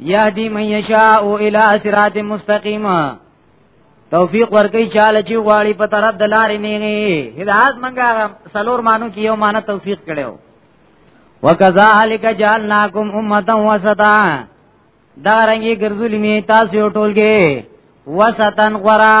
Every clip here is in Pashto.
یهدی من یشاء الی صراط مستقیم توفیق ورکړي چاله چې غواړي په طرف د لارې نیږي هدایت منګه سلور مانو کې یو مان توفیق کړو وکذالک جعلناکم امه وسطا دا رنګي ګرځولې می تاسو ټولګي وسطن غرا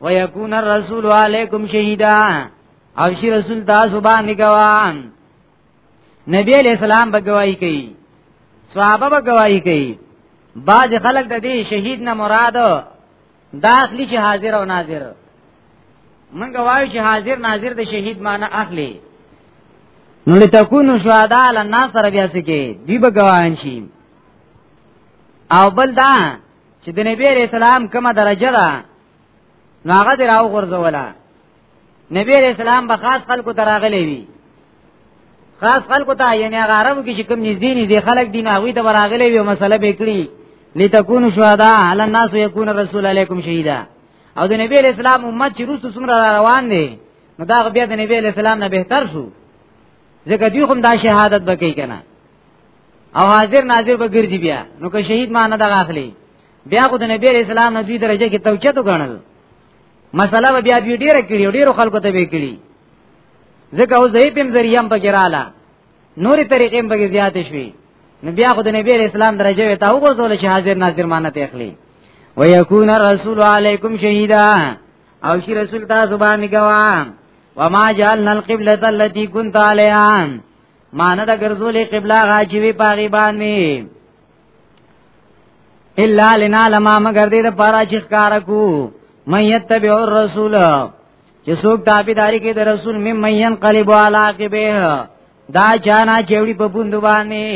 ويكون الرسول عليكم شهيدا او شي رسول تاسو باندې ګوان نبی علیہ السلام به گواہی کوي صحابه به گواہی کوي بعض خلک د دې شهید نه مراد داخلي چې حاضر او ناظر من گواہی چې حاضر ناظر د شهید معنی اخلي نو لتكونوا شهداء على الناس سره بیا سکے دی به گواهان شي او بل دا چې د نبی عليه السلام کومه درجه ده نو هغه دی راو غرزولا نبی عليه السلام به خاص خلکو تراغلې وی خاص خلکو ته یعنی هغه عربو کې چې کوم نږدې نږدې خلک دین هغه ته براغلې وی مسله به کړی لتكونوا شهداء على الناس ويكون الرسول عليكم شهيدا او د نبی عليه السلام امت چې روسو څومره روان دي نو دا بیا د نبی علی السلام نه بهتر شو ځکه دوی هم دا شهادت بکی کنه او حاضر ناظر به ګرځي بیا نو که شهید معنی دا اخلي بیا خو د نبی رسول الله نبی درجه کې توچه تو غنل مسله به بیا دوی ډیره کړی ډیرو خلکو ته به کړی ځکه اوس یې پم ذریعہ په ګراله نوري طریقې په زیات شوي نو بیا خو د نبی اسلام درجه وي تا وګورځول چې حاضر ناظر مانه ته اخلي ويكون الرسول عليكم شهيدا او شي رسول تاسو باندې ګواه وما جعلنا القبلة التي كنت عليها مان د ګرځولې قبله غاجوي پاغي باندې الا لنا لما مگر دې د پارا چې ښکار کو مې يتبع الرسول چې څوک تابعداري کوي د رسول مې مې ينقلب على عقبه دا چانا چوڑی په پوند باندې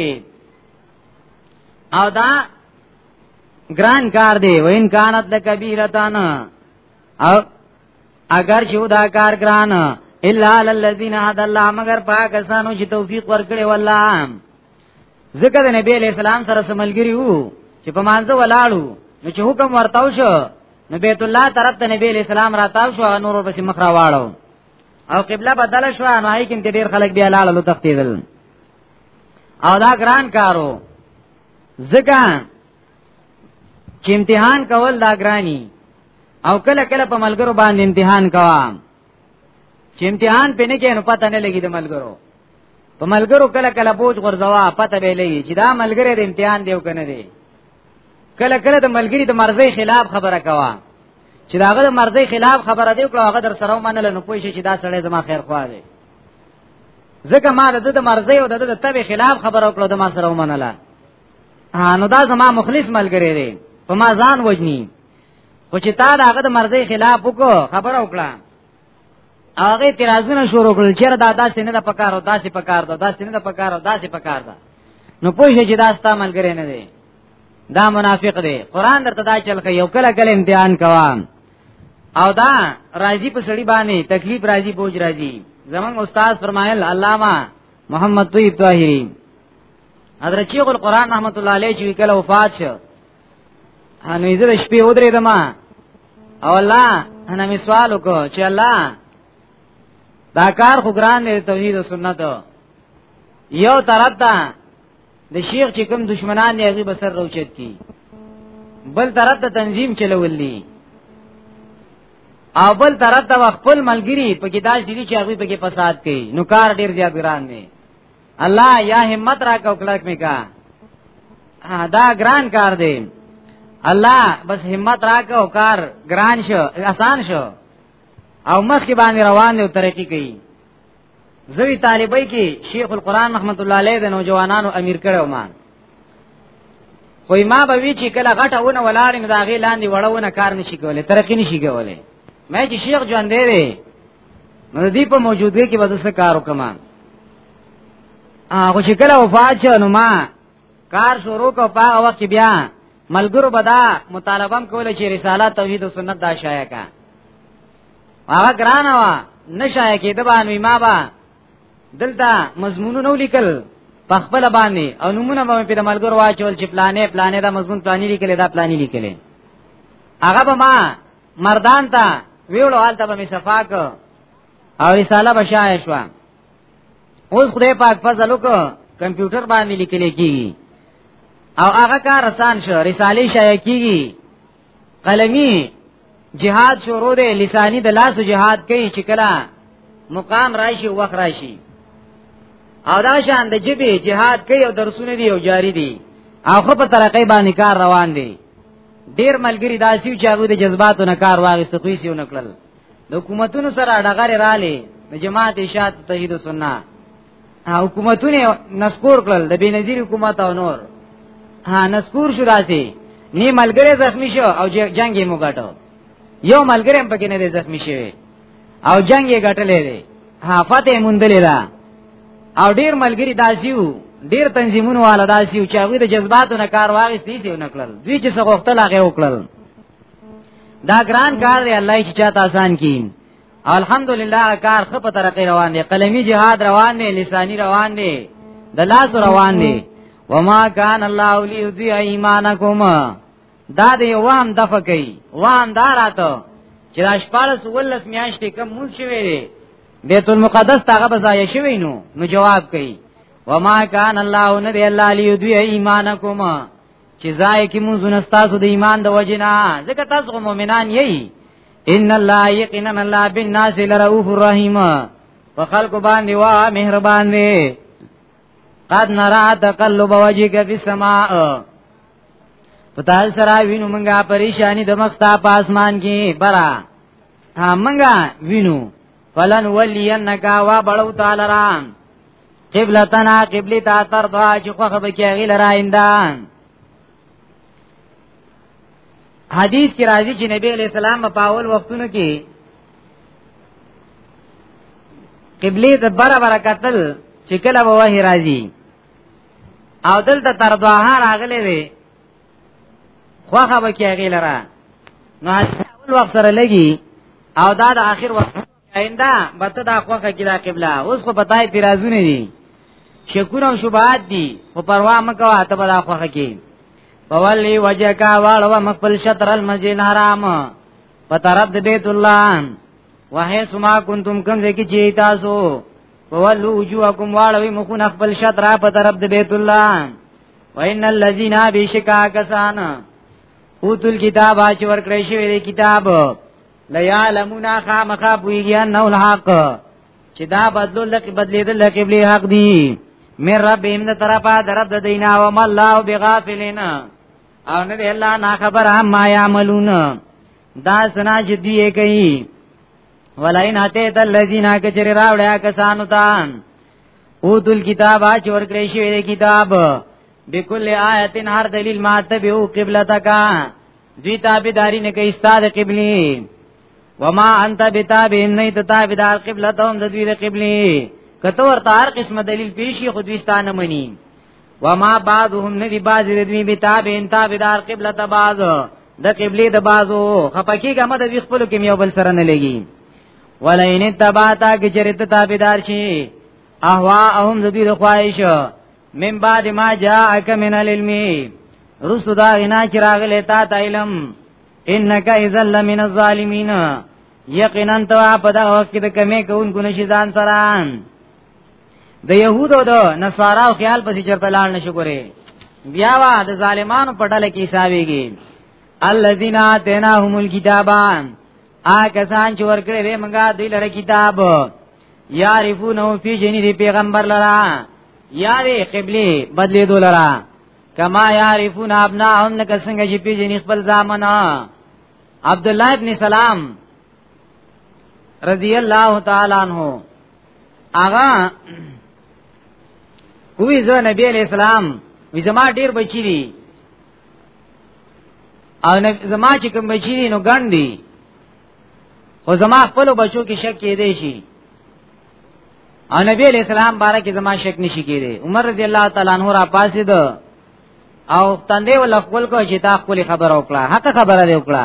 او دا ګران کار دی وین کانت لکبیرتان او اگر چې دا کار ګران الا للذین هدى الله مگر پاکستانو چې توفیق ورکړي والله ذکر نبی علیہ السلام سره سملګری وو چې په مانځه ولاړو نو چې حکم ورتاو شو نو بیت الله طرف ته نبی علیہ السلام راتاو شو نور ورپسې مخ را واړو او قبله بدل شو نو هی کې ډیر خلک بیا لاړل لو تختیدل او دا ګران کارو ځکه چې امتحان کول دا ګرانی او کله کله په ملګرو باندې امتحان کوا چې امتحان پې نه کې نو پته نه لګي د ملګرو په ملګرو کله کله بوج غرزوا پته به لګي چې دا ملګری د امتحان دیو کنه دی کله کله د ملګری د مرزي خلاف خبره کوا چې داغه د مرزي خلاف خبره دی کړه هغه در سره ومنل نو پوه شي چې دا سړی زما خیر خوا دی ځکه ما د د مرزي او د د تبع خلاف خبره وکړه د ما سره ومنله نو دا زما مخلص ملګری دی په ما ځان وجنی خو چې تا دا هغه د مرزي خلاف وکړو خبر او کړه هغه اعتراضونه شروع کړل چې دا داسې نه د پکار او داسې پکار دا داسې نه د پکار او داسې پکار دا نو پوه شي چې دا ستا ملګری نه دی دا منافق دی قران درته دا چل کوي یو کله کله امتحان کوام او دا راضی په سړی باندې تکلیف راضی بوج راضی زمون استاد فرمایل علامہ محمد طیب طاهری حضرت شیخ القران رحمت الله علیه چې کله وفات شو انو زه شپې ودرې دما او الله انا می سوال وکړ چې الله دا کار خو ګران دی توحید او سنت یو طرف ته د شیخ چې کوم دشمنان یې غي بسر روچت کی بل طرف ته تنظیم چلوللی او بل طرف ته خپل ملګری په کې داش دي چې هغه په کې فساد کوي نو کار ډیر زیات ګران دی الله یا همت را کو کلک می کا دا ګران کار دی الله بس همت را کو کار ګران شو آسان شو او مخ کې باندې روان دی او ترقی کوي زوی طالبای کې شیخ القران رحمت الله علیه د نوجوانانو امیر کړو ما خو ما به وی چې کله غټه ونه ولارم دا غی لاندې وړونه کار نشي کولای ترقی نشي کولای مې چې شیخ ژوند دی نو دې په موجودګۍ کې وځه څه کار وکم هغه چې کله وفات شو نو ما کار شروع کو په هغه وخت بیا ملګرو بدا مطالبه هم کوله چې رساله توحید او سنت دا شایع کا هغه ګران وا نشایع کې د باندې ما با دلته مضمونونه نو لیکل په خپل باندې او نمونه به په ملګرو واچول چې پلانې پلانې دا مضمون پلانې لیکل دا پلانې لیکل هغه به ما مردان ته ویړو حالت به می صفاک او رساله بشای شو اوس خدای پاک فضل وکړه کمپیوټر باندې لیکل کیږي او هغه کار آسان شو رسالې شایع کیږي قلمی جهاد شروع دی لسانی د لاس جهاد کوي چې کله مقام راشي وخت راشي او دا شان د جبه جهاد کوي او درسونه دی او جاری دي او خو په طرقې باندې کار روان دي ډیر ملګری داسي چې هغه د جذباتو نه کار واغسته کوي سیو نکړل د حکومتونو سره ډغره رالې د جماعت اشاعت توحید سنت حکومتونه نسکور کړل د بنظیر حکومت او نور ها نسکور شو راځي نی ملګری زخمی شو او جنگ یې موګټو یو ملګری هم پکې نه زخمی شوی او جنگ یې ګټلې دی ها فتح مندلې ده او ډیر ملګری داسیو ډیر تنظیمونو والا داسیو چې هغه د جذباتو نه کار واغستې دي نه کړل دوی چې څه غوښتل هغه وکړل دا ګران کار دی الله چې چاته آسان کین الحمدلله کار خپ ترقی روان دی قلمی جهاد روان دی لسانی روان دی د لاس روان دی وما کان الله ليضيع ایمانکم دا دی وام دفع کوي وام دا راته چې دا شپارس ولس میاشتې کم مون شوی دی بیت المقدس تاغه بزای شوی نو نو جواب کوي وما کان الله ندی الله لیدوی ایمانکم چې ځای کې مونږ نستاسو د ایمان د وجنا ځکه تاسو مؤمنان یی ان الله یقینا الله بالناس لرؤوف الرحیم په خلق باندې وا مهربان دی قد نرا تقلب وجهك في السماء پتال سرا وینو منګه پریشانی د مختا په اسمان کې برا ها منګه وینو فلن ولینک وا بلو تعالی را قبلتنا قبلی تا تر دوا چې خوخه به کې غیل را اندان حدیث کی راضی چې نبی علیہ السلام په اول وختونو کې قبله د بره بره قتل چې کله به وه راځي او دلته تر دوه راغلې وي خوخه به کېږي لره نو اول وخت سره لګي او دا د اخر وخت آینده بته دا خوخه کې دا قبله اوس خو پتاي پیرازونه دي شکر او شبهات دي خو پروا مکوه ته به دا خوخه کې فولی وجهکا والو مخفل شطر المسجد الحرام په طرف د بیت الله وهي سما کنتم کم ځکه چې تاسو وولو وجوهکم واړوي مخونه خپل شطر په طرف د بیت الله وان الذين بشکا کسان اوتل کتاب اچ ور کړی شوی دی کتاب لا يعلمون خامخا بویږي انه الحق چې دا بدلول لکه بدلیدل لکه قبلي حق دی مې رب هم د طرفه درب د دینه او مله بغافلین او نه دی الله نا خبر ما یعملون دا سنا چې دی کوي ولئن اتیت الذین کچر راوړیا کسانو ته او دل کتاب اچ ور کړی شوی کتاب بكل آیتن هر دلیل ما تبعو قبلتک دوی تابعداري نه کوي استاد قبلي وما انت بتابع نه ته تابعدار قبلتهم د دوی د قبلي کته ورته هر قسم دلیل پیشي خو دوی ستانه مني وما بعضهم ندی بعض دوی به تابعین تابعدار قبله تبعض د قبله د بعضو خپکی ګمه د خپل کې یو بل سره نه لګي ولئن تبعتا کی چرته تابعدار شي احوا اهم ذبیر خواهش من بعد ما جاءک من العلم رسو دا غنا چراغله تا ته علم انک اذا لمن الظالمین یقینا تو په دا وخت کې د کمی کوونکو نشي ځان سره د يهودو د نصارا او خیال پسې چرته لاړ نشو ګوري بیا وا د ظالمانو په ډله کې حسابيږي الذين اتيناهم الكتاب آ کسان چې ورکړې وې مونږه دوی لره کتاب یعرفونه فی جنی دی پیغمبر لرا یاری قبلی بدلی دو لرا کما یعرفون ابناهم لکه څنګه چې پی جنی خپل زامنا عبد الله ابن سلام رضی الله تعالی عنہ هغه وی زه نبی علیہ السلام وی زما ډیر بچی دي او زما چې کوم بچی دي نو ګڼ دي خو زما خپل بچو کې شک کې دی شي او نبی علیہ السلام بارے کې زما شک نشي کېدی عمر رضی الله تعالی عنہ را پاسې ده او تندې ول خپل کو چې تا خپل خبر او کړه حق خبره دی وکړه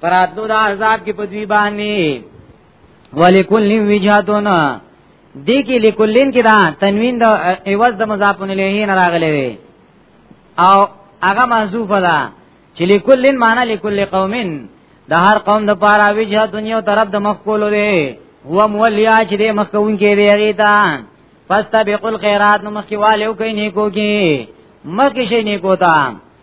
پراتو دا عذاب کې په دوی باندې ولکل وجهتون دې کې لکلین کې دا تنوین د ایواز د مضاف الیه نه راغلی دی او هغه محذوف ده چې لکلین معنی لکل قومین د هر قوم د پاره وجه دنیا طرف د مخ کولو دی هو مولیا چې د مخ کون کې دی هغه تا فاستبقوا الخيرات نو مخ کې والو کوي نیکو کې مخ کې شي نیکو تا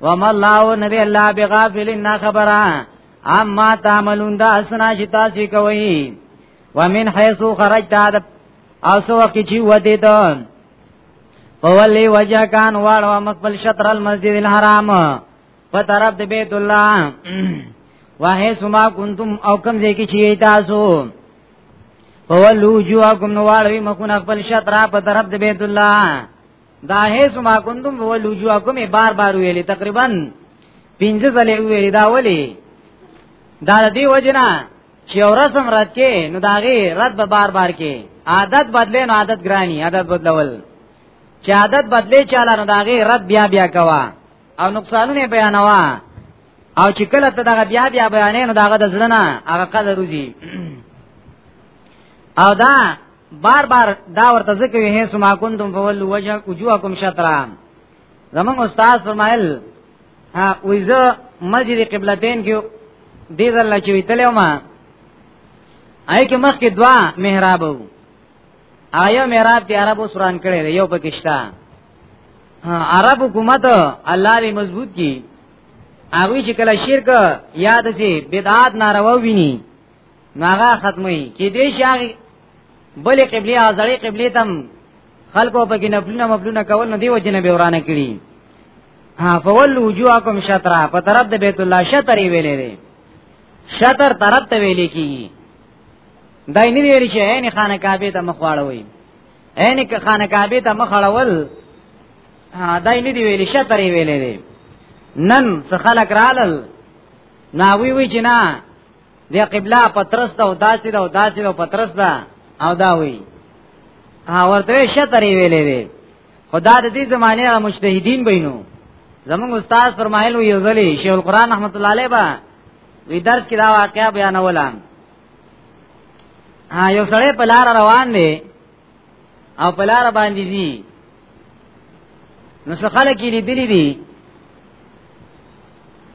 وما الله نبی الله بغافل نه خبره اما تعملون دا اسنا چې تاسو کوي ومن حيث خرجت هذا اوسو وقت چې ودی ته فولی وجه کان واړو مقبل شطر المسجد الحرام په طرف د بیت الله واه سما کنتم او کم ځای کې چی تاسو فولو جوا کوم نو واړو مخونه خپل شطر په طرف د بیت الله دا هیڅ ما کوندم ولوجو کوم بار بار ویلي تقریبا پنځه ځلې ویلي دا ولي دا د دې وجنه چې اورسم رات کې نو داغه رات به بار بار کې عادت بدلې نو عادت ګرانی عادت بدلول چې عادت بدلې چاله نو داغه رات بیا بیا کوا او نقصانونه بیانوا او چې کله ته دغه بیا بیا بیانې نو داغه د ځلنه هغه قدر روزي او دا بار بار دا ورته ځکه وی هي سما کنتم فول وجه وجوهکم شطرا زمون استاد فرمایل ها ویزه مسجد قبلتین کې دې ځل چې ویتلې ما آی کې مخ کې دوا محراب وو آیا محراب دی عربو سوران کړي یو پکشتا عرب حکومت الله دې مضبوط کی هغه چې کله شرک یاد سي بدعات ناروا ویني ناغه ختمي کې دې شاغي بلې قبلي ازړې قبلي تم خلکو په کې نفلونه مفلونه کول نه دی وجنه به ورانه کړی ها فول وجوهکم شطرا په طرف د بیت الله شطرې ویلې دي شطر طرف ته ویلې کیږي دای نه ویل چې عین خانه کعبه ته مخواړوي عین خانه کعبه ته مخړول دای نه دی ویل شطرې ویلې دي نن څخه خلک رالل ناوی وی چې نه دی قبله پترس دا او داسې دا او داسې دا پترس دا او دا وی ها ورته شترې ویلې وی خدا د دې زمانه را مجتهدین بینو زمونږ استاد فرمایلو یو ځلی شیخ القرآن رحمت الله علیه با وی درس کې دا واقعیا بیانوله ها یو سړی په لار روان دی او په لار باندې دی نو څه خلک یې لیدلی دي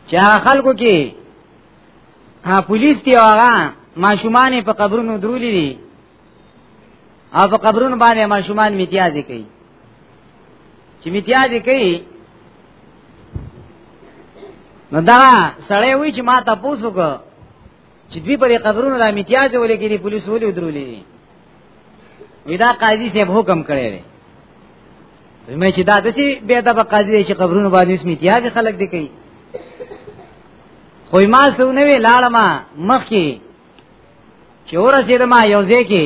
چې خلکو کې ها پولیس دی هغه ماشومان په قبرونو درولې دي او په قبرونو باندې ماشومان میتیازي کوي چې میتیازي کوي نو دا سړی وی چې ما تاسو کو چې دوی په قبرونو د میتیازي ولې کې دي پولیس ولې درولې دي ودا قاضي صاحب حکم کړی دی مې چې دا د چې به دا قاضي چې قبرونو باندې اسمیتیازي خلک دي کوي خو ما سونه وی لاړه ما مخ کې چې ورسېد ما یو ځای کې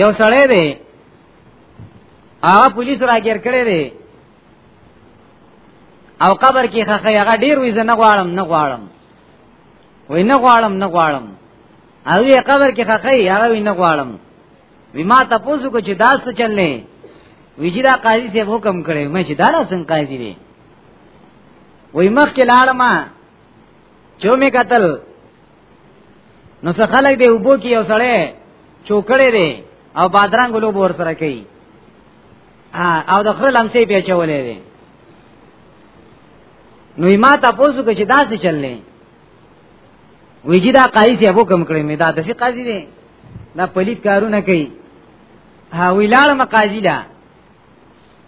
یو سړی دی هغه پولیس راګیر کړی دی او قبر کې خخه هغه ډیر وې نه غواړم نه غواړم وې نه غواړم نه غواړم هغه قبر کې خخه هغه وې نه غواړم وی ما تاسو کو چې داس ته چلنې ویجی دا قاضي ته حکم کړي مې چې دا څنګه قاضي دی وای مخ کې لاړم چې مې قتل نو څه خلک دی وبو کې یو سړی چوکړې دی او بادرنګ لو بور سره کوي او د خپل لمسې پیچولې دی نو ما تاسو کې چې داسې چللې ویجی دا قایص یې حکم کړی مې دا د فقې قاضي دی دا پلیت کارونه کوي ها ویلاړم قاضي لا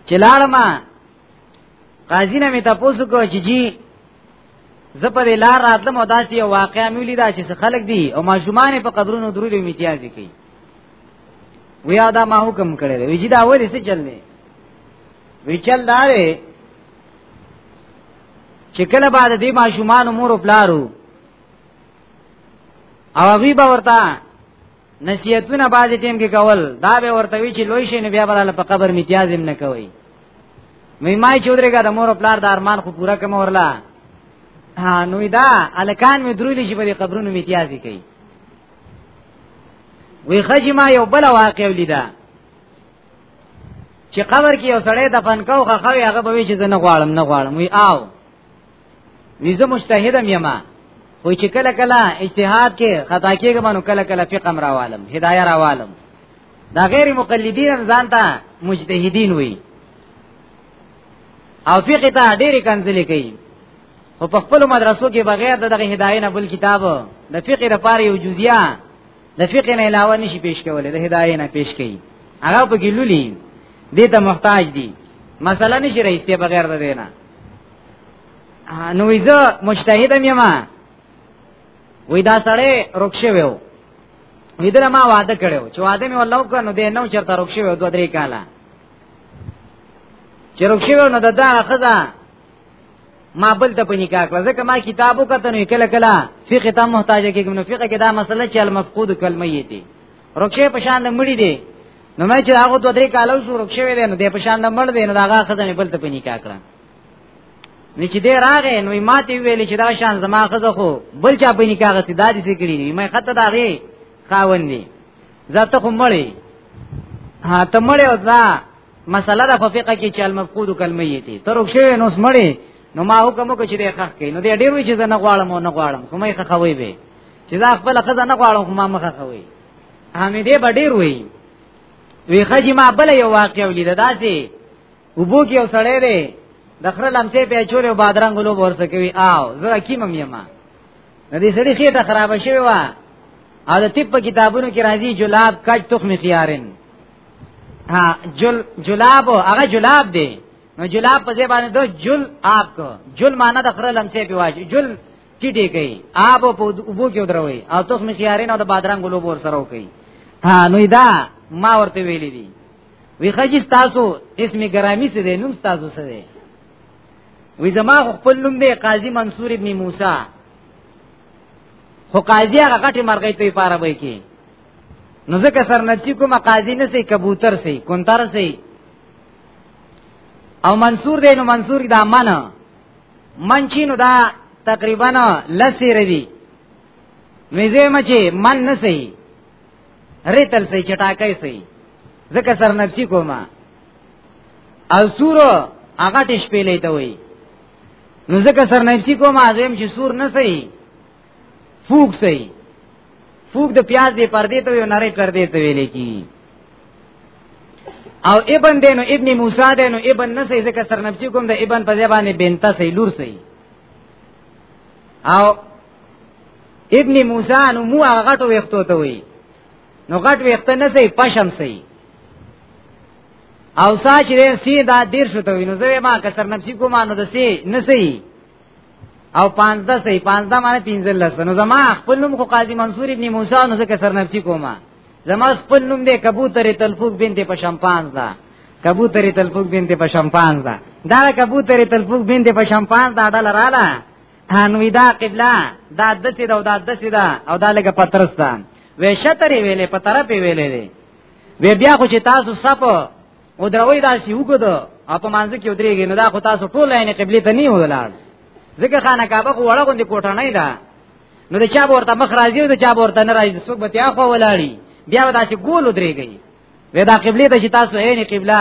چلاړم قاضی نه می تاسو کو چې جی زه په لار راتلم او داسې یو واقعیا مې ولیدا چې خلک دي او ماشومان په قبرونو درو دي امتیاز کوي ویا دا ما حکم کړی دی ویجی دا ولې څه چل دی ویچل دا دی چې کله بعد دې ماشومان مور او پلارو او هغه به ورته نصیحتونه باز ټیم کې کول دا به ورته وی چې لوی شي نه بیا بل په قبر میتیاز هم نه کوي مې ما چې ودرېګا د مور پلار د ارمان خو پورا کوم ورلا نو دا الکان مې درولې چې په قبرونو میتیاز کوي وی خجی ما یو بل واقع ولیدا چې قبر کې یو سړی دفن کو خو خو هغه به چې زنه غواړم نه غواړم وی آو ویزه مجتهدم یما خو چې کله کله اجتهاد کې خطا کېږي مانو کله کله فقه امر عالم هدايه را عالم دا غیر مقلدین ځان ته مجتهدین وي او فقه ته ډېری کنځلې کوي خو په خپل مدرسو کې بغیر دغه هدايه نه بل کتاب د فقه لپاره یو جزئیه د فقه نه علاوه نشي پیش کولای د هدايه نه پیش کوي هغه په ګلولي دې ته محتاج دي مثلا نشي رئیسه بغیر د دینه نو زه مجتهد مې ما وې دا سړی رخصه ویو وې دا ما وعده کړو چې وعده مې والله کو نو دې نو چرته رخصه ویو دوه درې کاله چې رخصه ویو نو دا دا خزا ما بل ته پني کا کړ ځکه ما کتابو کته نو کله کله فقه ته محتاج کېږم نو فقه کې دا مسله چې المفقود کلمه یې دي رخصه په شان د مړي دي نو مې چې هغه دوه درې کاله شو رخصه ویل نو دې په شان د مړ دي نو دا هغه خزا مې بل ته پني کا کړ نو چې دې راغې نو ماته ویلې چې دا شان زما خزه خو بل چا په نکاح غتی دا دې سګړي نه مې خطه دا غي خاوندې زته خو مړې ها ته مړې او دا مسله د فقہ کې چې المفقود کلمه یې دي تر وښې نو سمړې نو ما حکم وکړ چې دې خخ کې نو دې ډېر وی چې نه غواړم او نه غواړم خو مې خخوي به چې دا خپل خزه نه غواړم خو ما مخه خوي حمیدې به ډېر وی وی خجی ما بل یو واقع ولید داسې وبو کې یو سړی دی د خره لمسه په چورې او بادرنګ لو ورسه کوي آو زه حکیم یم نه دې سړی خېټه خراب شوی و او د طب کتابونو کې راځي جلاب کج تخم خيارن ها جل جلاب هغه جلاب دی نو جلاب په ځای باندې دو جل آپ کو جل معنی د خره لمسه په واجب جل ټیټه کوي آب په وبو کې ودروي او تخم خيارن او د بادرنګ لو ور سره کوي ها نو دا ما ورته ویلي دي وی خجی تاسو اسم گرامی څه دی نوم تاسو څه دی وی زما خپل نوم دی قاضی منصور ابن موسی خو قاضی هغه غټي مرغې په پاره وای کی نو ځکه سرنچی کومه قاضی نه سي کبوتر سي کونتر سي او منصور دی نو منصور دا من منچی نو دا تقریبا لسی ردی میزه مچی من نه سي ریتل سي چټاکای سي زکه سر نفسي کوما او سور هغه ټش پیلې ته وای نو زکه سر نفسي کوما زم چې سور نه سي فوق سي فوق د پیاز دی پردې ته یو نری پردې ته ویلې کی او ابن دینو ابن موسی دینو ابن نه سي زکه سر نفسي کوم د ابن په ځبانه بنتا سي لور سي او ابن موسی نو مو هغه غټو وختو ته وی نو غټ وخت نه سي پشم سي او ساچ دې سي دا دیر شو ته نو زه ما کسر نفسي کوم نو د سي نه سي او 15 سي 15 معنی 15 لس نو زما خپل نوم خو قاضي منصور ابن موسی نو زه کسر نفسي کوم زما خپل نوم دې کبوتر تلفوق بنت په شمپان دا کبوتر تلفوق بنت په شمپان دا دا کبوتر تلفوق بنت په شمپان دا ډل رااله انوی دا قبله دا دسی دا او دا دسی دا او دا لګه پترس دا وې شترې ویلې په طرف ویلې دی وې بیا خو چې تاسو سپ او دروي دا سی وګدو اپ مانځ کې ودرېږي نو دا خو تاسو ټول عین قبله ته نه ولاړ ځکه خانه کعبه خو وړه غوندي کوټه نه ده نو د چا ورته مخ راځي او د چا ورته نه راځي څوک به تیا خو ولاړی بیا دا چې ګول ودرېږي وې دا قبله ته چې تاسو عین قبله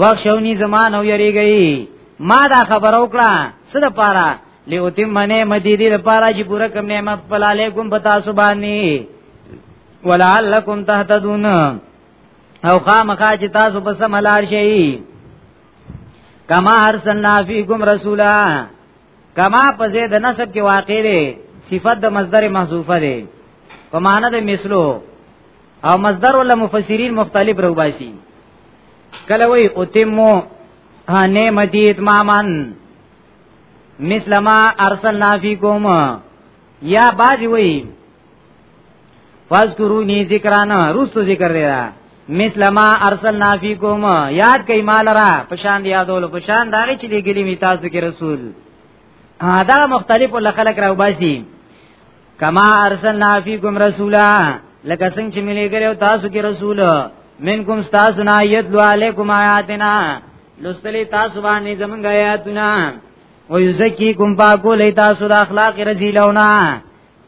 وښونی زمان او یریږي ما دا خبر او کړه څه د پاره لیوتیم منه مدیدی د پاره چې پوره کوم نعمت پل علیکم پتا سو باندې ولعلکم تهتدون او خامخا چې تاسو په سم لار شئ کما ارسلنا فیکم رسولا کما په زید نسب کې واقع دی صفت د مصدر محذوفه دی په معنا د مثلو او مصدر ول مفسرین مختلف روباسي کله وی اتمو نعمتی اتمامن مثل ما ارسلنا فیکم یا باج وی فذكروني ذکرانا رستو ذکر دی دا مثل ما ارسلنا فيكم یاد کئ مال را پشان دی یادول پشان دا چې دی ګلی می تاسو کې رسول دا مختلف لخلق راو باسي کما ارسلنا فيكم رسولا لکه څنګه چې ملي ګلو تاسو کې رسول منکم تاسو نه یتلو علیکم آیاتنا لستلی تاسو باندې زمونږ آیاتونه ويزکیکم پاکو لیتا سود اخلاق رزیلونا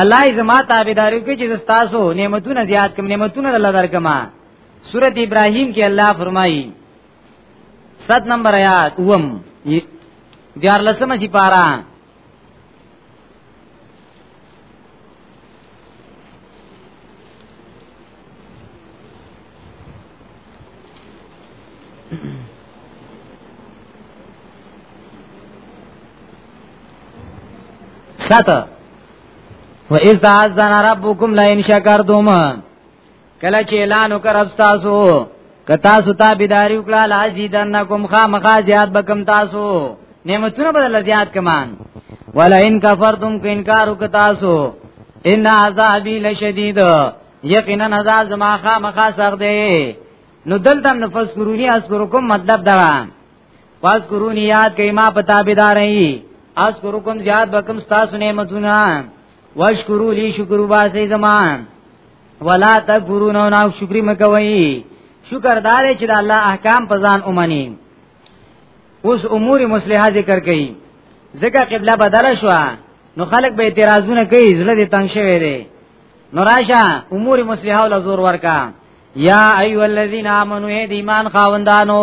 الله یې زما تابعداري کوي چې تاسو نعمتونه زیات کوم نعمتونه الله درکما سورۃ ابراهیم کې الله فرمایي 7 نمبر آیات اوم دیار لسمه سی پارا ساته و اذ تعذن ربکم لئن شکرتم کله چې اعلان وکړ رب تاسو که تاسو ته بيداری وکړه لازیدنکم خامخا زیات بکم تاسو نعمتونه بدل زیات کمان ولا ان کفرتم کو انکار وک تاسو ان عذابی لشدید یقینا عذاب زما خامخا سخت دی نو دلته نفس کرونی اذکرکم مطلب دا پس قرون یاد کئ ما پتا بيدار ای اس ګورو کوم زیاد بکم تاسو نعمتونه واشکرو لی شکر واسه زمان ولا تکفرون او نو شکر مکوي شکر دار چې د الله احکام په ځان اومني اوس امور مصلحه ذکر کړي ځکه قبله بدله شو نو خلک به اعتراضونه کوي زړه دې تنگ شوی دی نو راشه امور مصلحه ول زور ورکا یا ایو الذین آمنو اے ایمان خاوندانو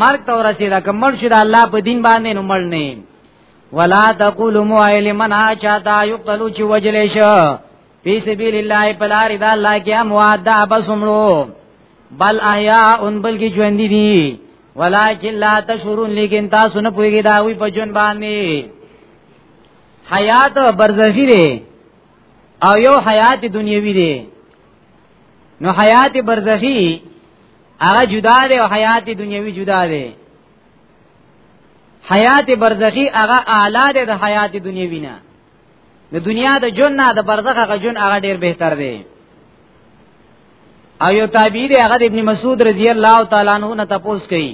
مرګ ته ورسیدا کمل شي د الله په دین باندې نو مړ نه ولا تقول موایل من اچاتا یقتلوا چې وجل شو فی سبیل الله پلار د الله کې اموات دا بسمړو بل احیاء ان بلکی ژوند دي ولکن لا تشورون لیکن تاسو نه پوهیږئ دا وی په جون باندې حیات برزخی دی او یو حیات دنیوی دی نو حیات برزخی هغه جدا دی او حیات دنیوي جدا دی حیات برزخی هغه اعلی دی د حیات دنیوي نه د دنیا د جون نه د برزخ هغه جون هغه ډیر بهتر دی او یو تابعی دی هغه ابن مسعود رضی الله تعالی عنہ نه تپوس کړي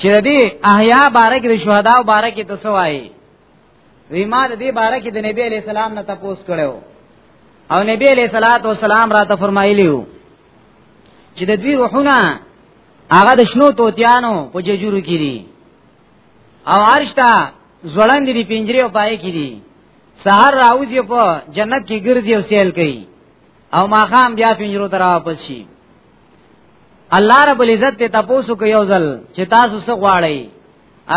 چې دې احیا بارک د شهدا او بارک ته سوای وی ما د دې باره کې د نبی علی السلام نه تاسو کړو او نبی علی صلوات و سلام را ته فرمایلیو چې د دوی روحونه هغه د شنو توتیانو په ججورو کې دي او ارشتا زړند دي پنجره او پای کې دي سحر راوځي په جنت کې ګرځي او سیل کوي او ماخام بیا پنجرو ته راپس شي الله رب العزت ته تاسو کو یو ځل چې تاسو څه غواړئ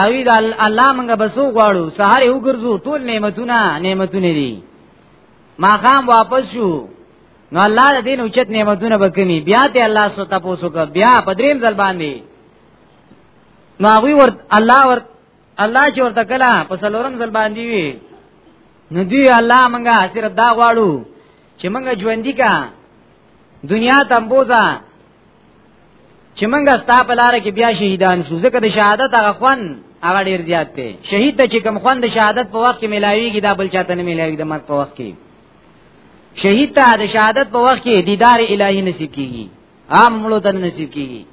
اوی دا الله موږ بسو غواړو سهار یو ګرځو ټول نعمتونه نعمتونه دي ما خام واپس شو نو الله د دین اوچت نعمتونه بکمی بیا ته الله سو تاسو کو بیا پدریم ځل باندې نو هغه ور الله ور الله چې ورته کلا په سلورم ځل باندې وی نو دی الله مونږه صرف دا غواړو چې مونږه ژوندۍ کا دنیا تمبوزا چې موږ ستا په لار کې بیا شهیدان شو ځکه د شهادت هغه خوان هغه ډیر زیات دی شهید ته چې کوم خوان د شهادت په وخت کې ملاویږي دا بل چاته نه ملاویږي د مرګ په وخت کې شهید ته د شهادت په وخت کې دیدار الهی نصیب کیږي عام مړو ته نصیب کیږي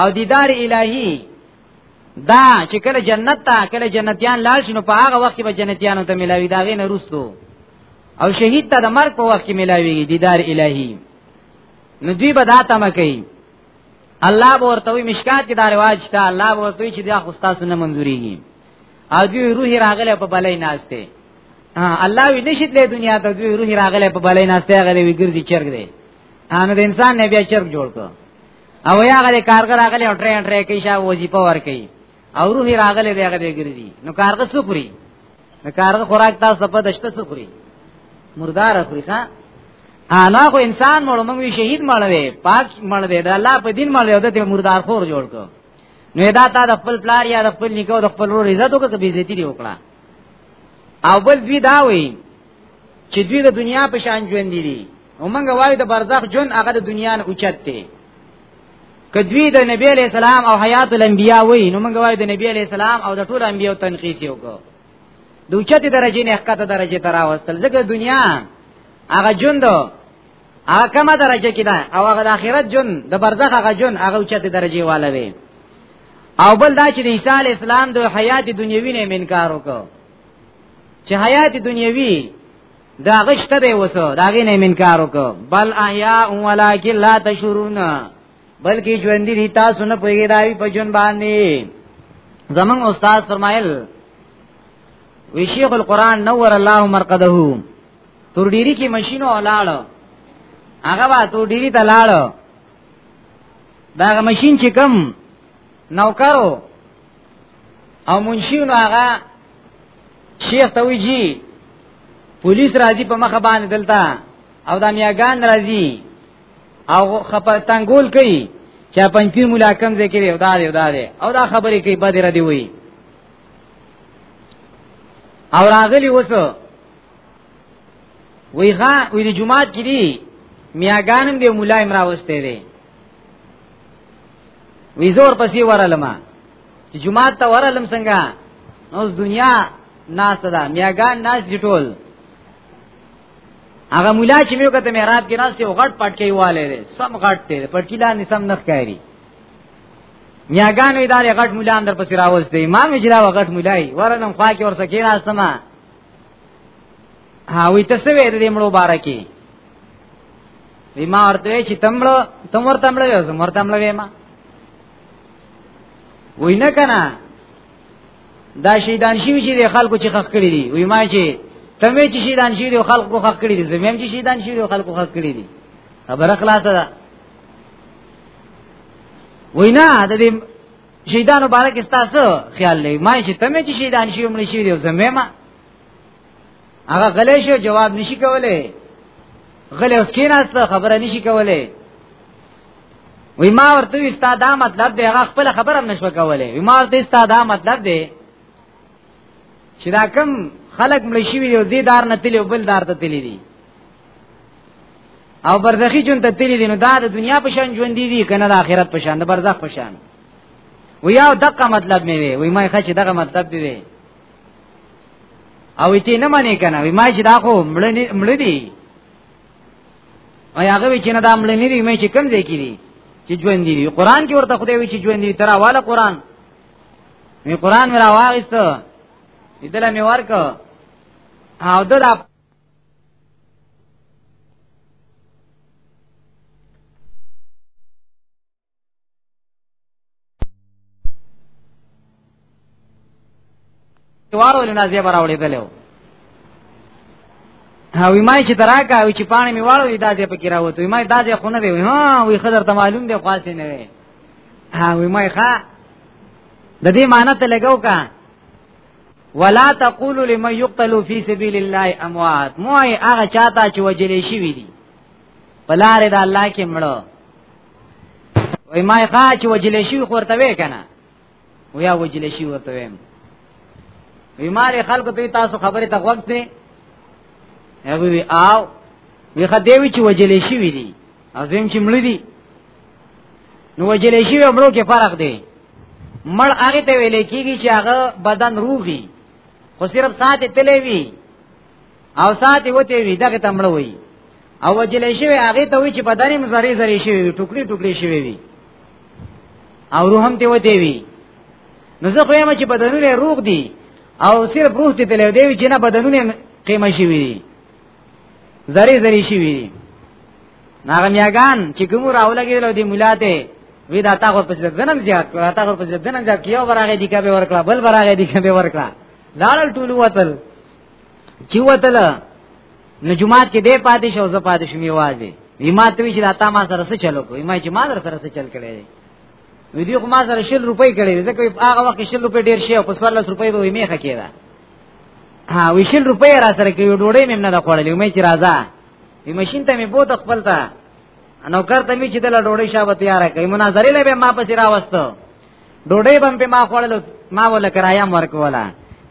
او دیدار الهی دا چې کله جنت ته کله جنتیان لاړ شنو په هغه وخت کې به جنتیانو ته ملاوي دا غي نه روستو او شهید ته د مرګ په وخت کې ملاويږي دیدار الهي نو دوی به دا تمه کوي الله به ورته وي مشکات کې دا رواج شته الله به ورته چې دا خو تاسو نه منځوريږي او دوی روح راغله په بلې ناشته الله وی نشید له دنیا ته دوی روح راغله په بلې ناشته غلې وی ګرځي چرګ دی ان د انسان نه بیا چرګ جوړ کړ او یا غلې کارګر راغله او ټرین ټرې کې شا وظیفه ور کوي او روح راغله بیا غلې ګرځي نو کارګر څوک د کارغه خوراک تاسو په دشته څه خوري مردار خوري ښا انا خو انسان مړ موږ وی شهید مړ وی پاک مړ وی د الله په دین مړ یو د مردار خور جوړ کو نو دا تا د خپل پلار یا د خپل نیکو د خپل ورور عزت وکړه به عزت دی وکړه او بل دوی دا وی چې دوی د دنیا په شان ژوند دي او موږ وایو د برزخ ژوند هغه د دنیا نه اوچت دی کدوی د نبی علی السلام او حیات الانبیاء وای نو موږ وای د نبی علی السلام او د ټول انبیو تنقیس یو کو د اوچته درجه نه ښکته درجه تر راوستل ځکه دنیا هغه ژوند هغه کومه درجه کې ده او هغه د آخرت ژوند د برزخ هغه ژوند هغه اوچته درجه والا وي او بل دا چې د عیسی علی السلام د حیات دنیوي نه منکار وکړ چې حیات دنیوي دا غشته دی وسو دا غي نه منکار وک بل احیا ولکن لا تشورون بلکې ژوند دي تاسو نه پوهیږئ دا په جون باندې زمون استاد فرمایل وی شیخ القران نور الله مرقده تور ډیری کې ماشینو ولاړ هغه وا تور ډیری ته لاړ دا ماشین چې کم نوکرو او منشیو نو هغه شیخ ته وی جی پولیس راځي په مخه باندې دلته او د میاګان راځي او خپل تنګول کوي چې پنځپی ملاکم ذکر یو دا دی دا دی او دا خبرې کوي بده ردی وی او راغلی وسو وی ښا وی د جمعات کې دی میاګانم دی مولا امراوسته دی وی زور پسې ورالما چې جمعه ته ورلم څنګه نو دنیا ناس ده میاګان ناس دي ټول هغه مولا چې میو کته میرات کې ناس یو غټ پټ کې والے دي سم غټ دي پټ کې لاندې سم نخ کاری میاګان وی دار غټ مولا اندر پسې راوست دی امام اجرا غټ مولای ورنم خوا کې ورسکه راستما ها وی تاسو وې دې مړو بارکی وی ما ورته چې تمړو تمور تمړو یو زمور تمړو وې ما وای نه کنه دا شیطان شي چې د خلکو چې خخ کړی دي وای ما چې تمه چې شیطان شي د خلکو خخ کړی دي زمیم چې شیطان شي د خلکو خخ کړی دي خبره خلاصه ده وای نه د دې شیطان مبارک استاسو خیال لې ما چې تمه چې شیطان شي مړ شي د زمیم هغه غلې شو جواب نشي کولای غلې اوس کیناسته خبره نشي کولای وی ما ورته وستا دا مطلب دی هغه خپل خبره هم نشو کولای وی ما ورته وستا دا مطلب دی چې دا کم خلق مړ شي وي او دې دار نه تللی او بل دار ته تللی دي او برزخی جون ته تللی دي نو دا د دنیا په شان ژوند دي کنه د آخرت په شان د برزخ په شان و یو دغه مطلب مې وي وای ما خچ دغه مطلب دی او ته نه مانی کنه وی ما چې دا خو مړنی مړنی او هغه وی چې نه دا مړنی دی مې چې کم دی کیږي چې ژوند دی قرآن کې ورته خدای وی چې ژوند دی ترا والا قرآن می قرآن ورا واغست دله می ورک او دا وارو لنازیه براوړې دلو او ما چې تراکا او چې پانی می واړو دا دې پکې راوته ما دا دې خونه دی ها وی خضر ته معلوم دی خاص نه وي ها وی ما ښا د دې معنی ته لګاو کا ولا تقول لمن يقتل في سبيل الله اموات مو هغه چاته چې وجلې شي وي دي بلاره د الله کې مړو وای ما ښا چې وجلې شي خورته وې کنه ویا وجلې شي ورته ویم وی مال خلق ته تاسو خبره ته وخت دی هغه وی آو وی خدیوی چې وجلې شي وی دي عظیم چې مړ دي نو وجلې شي او مړو کې فرق دی مړ هغه ته ویل کېږي چې هغه بدن روغي خو صرف ساعت تلوي او ساتي وته وی دغه تمړ وی او وجلې شوی هغه ته وی چې بدنې مزری زری شوی ټوکړي ټوکړي شوی وی او روح هم ته وته وی نو زه خو یم چې بدنونه روغ دي او صرف روح ته تلو دی چې نه بدنونه قیمه شوی دي زری زری شوی دي ناغه میاګان چې کوم راولګیدل دی مولاته وی دا تا خو په ځدنم زیات کړه تا خو په ځدنم زیات کیو برغه دی کبه ورکړه بل برغه دی کبه ورکړه لاړ ټول وتل چې وتل نو جمعات کې به پاتې شو زه پاتې شوم یوازې وی ما ته چې راته ما سره څه چلو کوي ما چې ما در سره څه چل کړي وی دی خو ما سره 100 روپۍ کړي ځکه هغه وخت 100 روپۍ ډیر شي او 15 روپۍ به میخه کېده ها وی 100 روپۍ را سره کې ډوډۍ مې نه خوړلې مې چې راځه وی ماشين ته مې بوت خپل ته نو کار ته مې چې دل ډوډۍ شابه تیار کړي مناظره لې به ما پسې راوستو ډوډۍ بم په ما خوړل ما ولا کرایا مرک ولا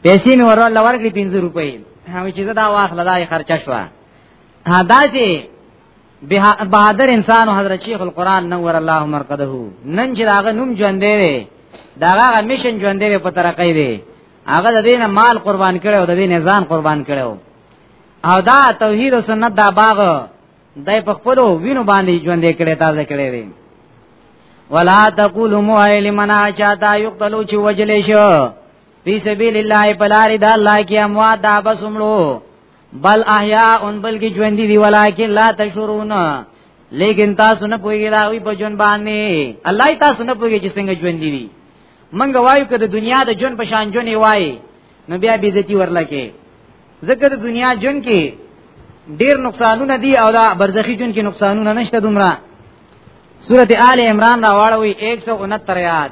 پیسې مې ورول ورکړي 50 روپۍ هغه چې دا واخله دا خرچه شو دا چې بهادر انسان حضرت شیخ القران نور الله مرقده نن چې داغه نوم ژوندې دی داغه میشن ژوندې په ترقې دی هغه د دینه مال قربان کړو د دینه ځان قربان کړو او دا توحید او سنت دا باغ دای په خپل وینو باندې ژوندې کړي تازه کړي دي ولا تقولوا مؤيل من اجاتا يقتلوا چې وجلې شو فی سبیل الله بلاری د الله کی اموات دا بسملو بل احیاء ان بلکی ژوند دي ولکن لا تشورون لیکن تاسو نه پوهیږئ دا وی په جون باندې الله تاسو نه پوهیږئ چې څنګه ژوند دي منګ وایو کده دنیا د جون په شان جون وای نو بیا بیزتی ورلکه ذکر دنیا جون کې ډیر نقصانونه دي او دا برزخی جون کې نقصانونه نشته دومره سورت آل عمران را واړوي 169 یاد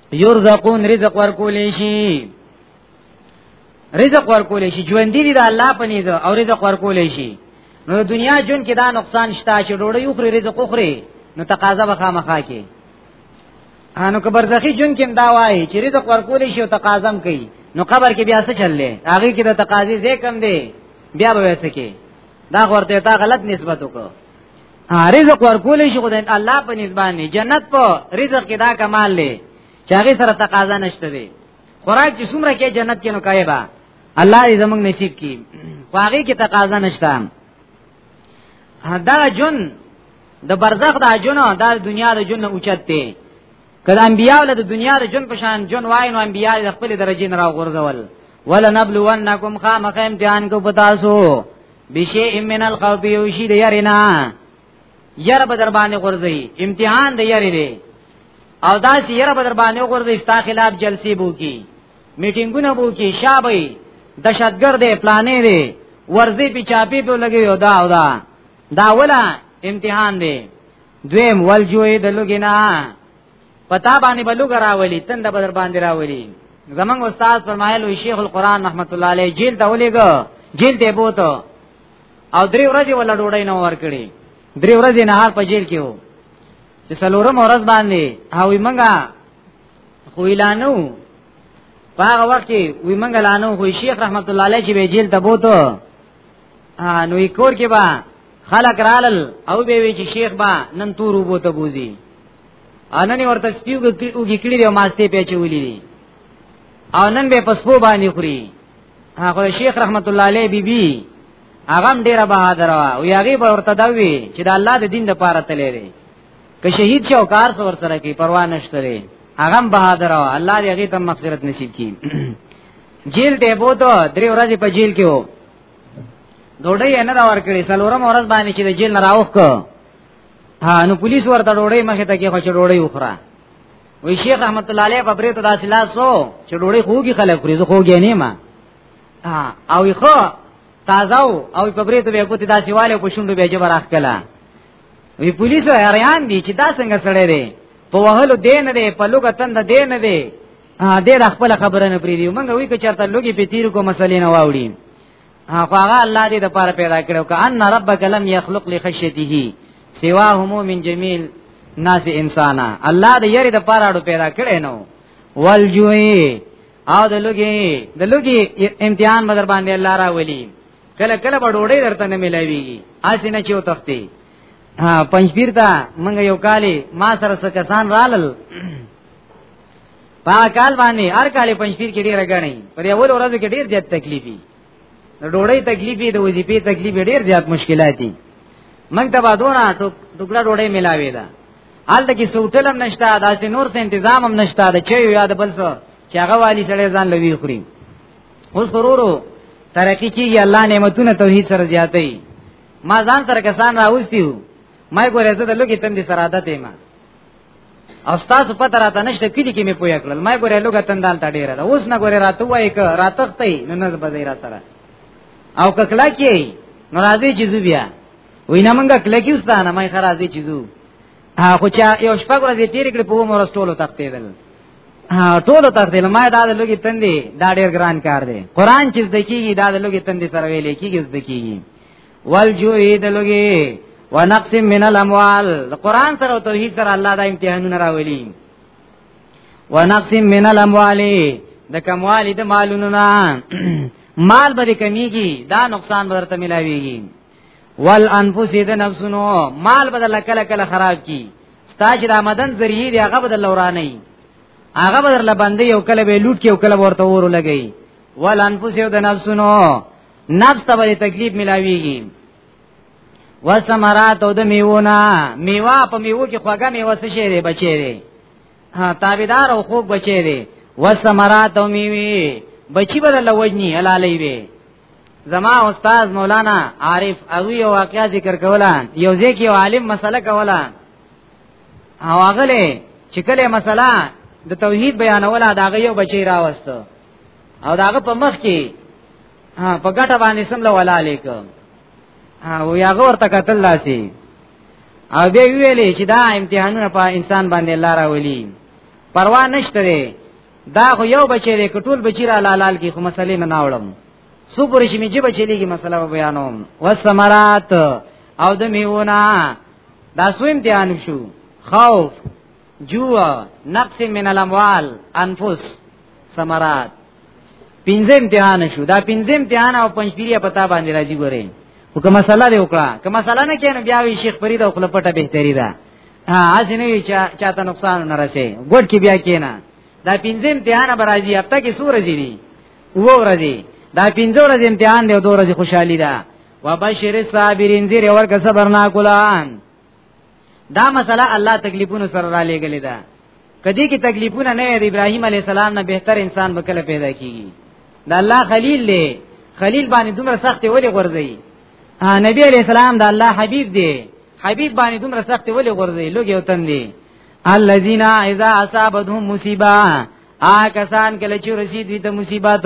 یرزقون رزق ورکول شي رزق ورکول شي ژوند دي د الله په نيز او رزق ورکول شي نو دنیا جون کې دا نقصان شته چې ډوړې یو خوري رزق خوري نو تقاضا به خامخا کې انو که برزخی جون کې دا وایي چې رزق ورکول شي او تقاضا هم کوي نو قبر کې بیا څه چللې هغه کې د تقاضې زې کم دی بیا به وسه کې دا ورته تا غلط نسبت وکړه رزق ورکول شي خدای الله په نسبت نه جنت په رزق کې دا کمال دی چې هغه سره تقاضا نشته دی خوراک چې څومره کې جنت کې نو کایې با الله دې زمونږ نصیب کړي خواږه کې تقاضا نشته دا جون د برزخ د جون د دنیا د جون اوچت دی کله انبیاء له دنیا د جون پشان جون وای نو انبیاء د خپل درجه نه راغورځول ولا نبلونکم خامخ امتحان کو پتاسو بشیء من الخوف یوشی د یرینا یره به در باندې غورځي امتحان د یری دی او دا چې یره به در باندې غورځي ستا خلاف جلسې بو کی میټینګونه بو کی شابه دشتګر دی پلانې دی ورځي په چاپی په لګي او دا او دا دا ولا امتحان دی دویم ولجوې د لګینا پتا باندې بلوګ راولي تند بدر باندې راولي زمنګ استاد فرمایلو شیخ القران رحمت الله علیه جیل ته ولېګو جیل ته بوته او درې ورځې ولا ډوډۍ نه ورکړي درې ورځې نه هار په جیل کې وو چې څلورم ورځ باندې هاوی منګه خو اعلانو په هغه وخت کې وی منګه لانو خو شیخ رحمت الله علیه چې به جیل ته بوته نو یې کور کې با خلق رالل او به وی چې شیخ با نن تور وبو ته بوزي اننی ورته سپیو وګی کړی دی ماسته پیچولې دي او نن به پسپو باندې خوري هغه شیخ رحمت الله علیه بی بی هغه ډیره بهادر وا او یاغي پر ورته دا وی چې د الله د دین لپاره تللی دی که شهید شو کار څور سره کی پروا نشته لري هغه بهادر وا الله دې هغه ته مغفرت نصیب کړي جیل ته بوته درې ورځې په جیل کې وو ډوډۍ نه دا ورکړي سلورم ورځ باندې چې د جیل نه راوخ کو ها نو پولیس ورته ډوړې مخه ته کې خو ډوړې وخره وی شیخ رحمت الله علیه په بریته داسې لاسو چې ډوړې خوږي خلک خوري زه خوږی نه ما او خو تازه او په بریته به کوته داسې والے په شونډو به جبر اخکلا وی پولیس حیران دي چې دا څنګه سړی دی په وهلو دین دی په لوګه تند دین دی دې د خپل خبره نه پریدي مونږ وی که چرته لوګي په تیر کو مسلې نه واوړي هغه هغه الله دې د پاره پیدا کړو که ان ربک لم یخلق لخشیته سوا هم من جمیل ناس انسانا الله دې یری د پاره اړو پیدا کړي نو والجوی او د لوګي د لوګي امتحان بدر باندې الله را ولي کله کله به ډوړې درته نه ملويږي اسی نه چیو تختی ها پنځپیر ته منګ یو کالی ما سره څه کسان رالل پاکال باندې هر کال پنځپیر کې ډیر غنی پر اول ورځ کې ډیر زیات تکلیفي د ډوړې تکلیفي د وظیفې تکلیفي ډیر زیات مشکلات دي موږ ته بادونه ټوکړه ډوړې ملاوي ده حالت کې سوټل هم نشته داسې نور څه تنظیم هم نشته د چي یاد بل څه چې هغه والی سره ځان لوي خوري اوس ورورو ترقی کیږي الله نعمتونه توحید سره زیاتې ما ځان سره کسان راوستیو ما ګورې زه د لوګي تندې سره عادت یم او تاسو پته راته نشته کلی کې مې پوهه کړل ما ګوره لوګه تندال تا ډیره ده اوس نه ګوره راته وای ک راتختې نو نه بځای را سره او ککلا کې نو راځي چې زو بیا وینا منګه کله کې وستانه مې خرازي چې زو خو چا یو شپږ ورځې تیر کړې په عمر ټولو تختې دل ټولو تختې ما دا د لوګي تندې دا ډیر ګران کار دی قران چې زده کیږي دا د لوګي تندې سره ویلې کیږي زده کیږي والجوی دلوګي ونقص من الاموال قران سره توحید سره الله دا امتحانونه راولي ونقص من الاموال د کموالی د مالونو نه مال به کمیږي دا نقصان به درته ملاويږي والانفس د نفسونو مال به لکه لکه خراب کی ستا چې د آمدن ذریعہ دی هغه بدل لورانه هغه بدل باندې یو کله به لوټ کې یو کله ورته ورو لګي ولن پوسیو د نفسونو نفس ته به تکلیف ملاويږي وسمرات او د میونا میوا په میو کې خوګه میوه څه شي دی بچی دی ها تابعدار او خوګ بچی دی وسمرات او میوي بچی بل لوجنی حلالې وي زما استاد مولانا عارف او یو واقعیا ذکر کولا یو ځکه یو عالم مسله کولا او هغه چې کله مسله د توحید بیانوله دا یو بچی راوستو او داغه په مخ کې په ګټه باندې سم له ولا لیک او یاغه ورته قتل لاسي او به ویلې چې دا امتحانونه په انسان باندې الله راولي پروا نشته دی دا خو یو بچی دی کټول بچی را لالال کی خو مسلې نه ناوړم سو پرې چې می جبه چلیږي مسله بیانوم وسمرات او د میونا دا سو امتحان شو خوف جوع نقص من الاموال انفس ثمرات پنځه امتحان شو دا پنځه امتحان او پنځپیری پتا باندې راځي ګورې او کومه مسله دی وکړه کومه مسله نه کینو بیا وی شیخ فرید او خپل پټه بهتري ده ها از نه وی چا چاته نقصان نه رسي ګډ کې بیا کینا دا پنځه امتحان به راځي هفته کې سور ورځې دي وو ورځې دا پنځه ورځې امتحان دی او دوه ورځې خوشحالي ده وبشر الصابرین زیر ورکه صبرناک ولان دا مسله الله تکلیفونو سره را لېګلې ده کدی کې تکلیفونه نه وي ابراهيم عليه السلام نه بهتر انسان وکړه پیدا کیږي دا الله خلیل له خلیل باندې دومره سخت ولې غورځي نبی عليه السلام دا الله حبيب دی حبيب باندې دومره سخت ولې غورځي لوګي وتن دي الذين اذا اصابتهم مصيبه آ کسان کله چې رسید وي ته مصیبت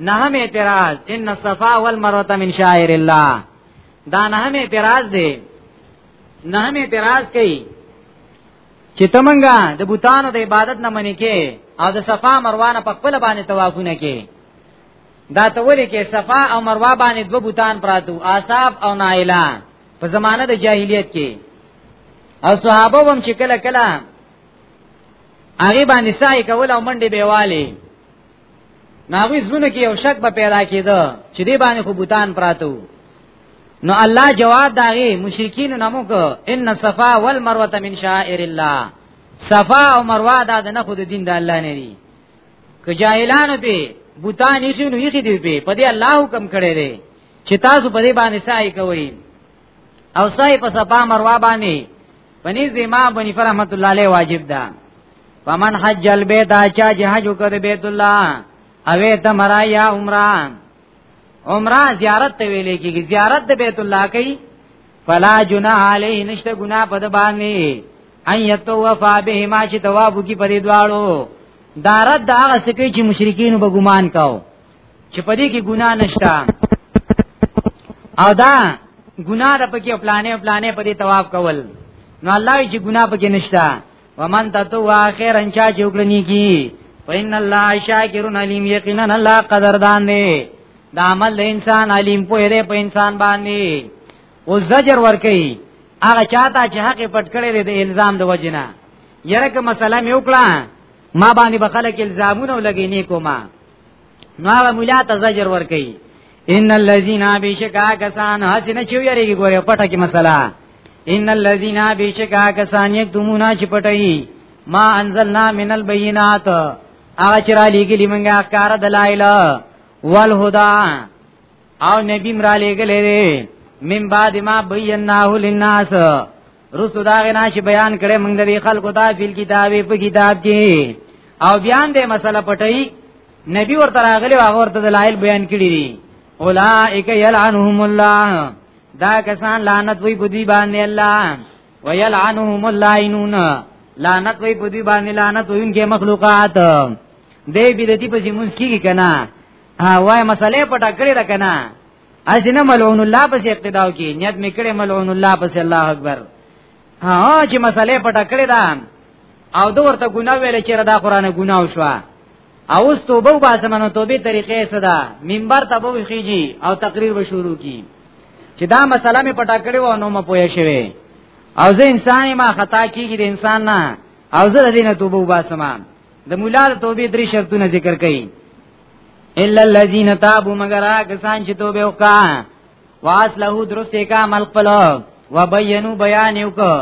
نهم اعتراض ان الصفا والمروه من شاعر الله دا نهم اعتراض دی نهم اعتراض کوي چې تمنګا د بوتانو د عبادت نه منې کې او د صفا مروه نه په خپل باندې توافونه کې دا ته ولې کې صفا او مروه باندې دو بوتان پراتو آصاف او نایلا په زمانه د جاهلیت کې او صحابه هم چې کله کله هغه باندې سعی کول او منډي به والی ناغوی زونه کې یو شک به پیدا کېده چې دی باندې خو بوتان پراتو نو الله جواب داغي مشرکین نمو کو ان صفا والمروه من شائر الله صفا او مروه دا نه خود دین د الله نه دي که جاهلانو په بوتان یې نو یې دي په دې الله حکم کړی دی چې تاسو په دې باندې سعی کوئ او سعی په صفا مروه باندې پنی زما بنی پر رحمت الله علیه واجب ده فمن حج البيت اچا چې حج وکړ بیت الله اوه ته مرا یا عمره عمره زیارت ته ویلې کیږي زیارت د بیت الله کوي فلا جناح علیه نشته ګنا په د باندې ان یتوفا به ما چې تواب کی پرې دواړو دارت دا هغه سکی چې مشرکین به ګمان کاو چې په دې کې ګناه نشته او دا ګناه د پکې پلانې پلانې په دې تواب کول نو الله چې ګناه پکې نشته ومن تتو اخر انچا چې وکړنی کی فین الله شاکر علیم یقینا الله قدردان دی دا عمل د انسان علیم په دې په انسان باندې او زجر ور کوي هغه چاته چې حق پټ کړی دی د الزام د وجنه یره که مسله مې وکړه ما باندې بخله کې الزامونه لګینې کومه نو هغه مولا ته زجر ور کوي ان الذين بشکا کسان حسنه چې ویریږي ګوره پټه کې مسله ان الذين بشکا کسان یک دمونه چې پټي ما انزلنا من البينات هغه چې را لېګلې مونږه کار دلایل والهدى او نبی مرا لېګلې من بعد ما بیناه للناس رسو دا غنا چې بیان کړي موږ د خلکو دا فل کتابي په کتاب کې او بیان دې مسله پټي نبی ورته راغلی هغه ورته دلایل بیان کړی دي اولائک یلعنهم الله دا کسان لعنت وی په دوی باندې الله ویلعنهم اللائنون لعنت وی په دوی باندې لعنت وینکه مخلوقات دې بدعتي په زمونږ کې کنا هاوای مسلې پټه کړی ده کنا ازنه ملعون الله پس اقتدا کی نیت میکړه ملعون الله پس الله اکبر ها چې مسئله پټه کړې ده او دو ورته ګناه ویل چې دا قران ګناه شو او اوس توبه وباسه منو توبه طریقې صدا منبر ته وو خيږي او تقریر به شروع کی چې دا مسله می پټا کړې و نو م پوهې شوی او زه انسان ما خطا کیږي د انسان نه او زه دینه توبه وباسم د مولا توبه درې شرطونه ذکر کړي الا الذين تابوا مگر هغه سان چې توبه وکا واسلهو درسته کا مل خپل وبینو بیان یو کو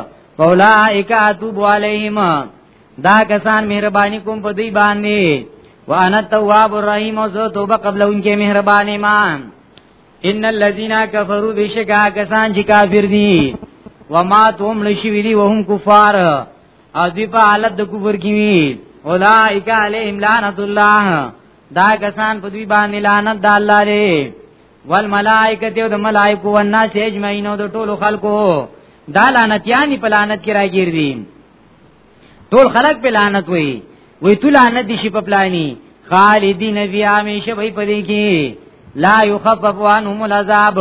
اولائک اتوب علیهم دا کسان مهربانی کوم په دوی باندې وانا التواب الرحیم او زه توبه قبل انکه مهربانی ما ان الذين كفروا بشکا کسان چې کافر دي وما توم لشي وی دي وهم کفار او دی په حالت د کفر کې وي اولائک علیهم لعنت الله دا کسان په دوی باندې لعنت د الله دی والملائکه او د ملائکه او الناس اجمعین او د ټولو خلکو دا لعنت یانی په لعنت کې راګیر دي ټول خلک په لعنت وي وی تو لعنت دي شي په پلاني خالدین فی همیشه وي پدې کې لا یخفف عنهم العذاب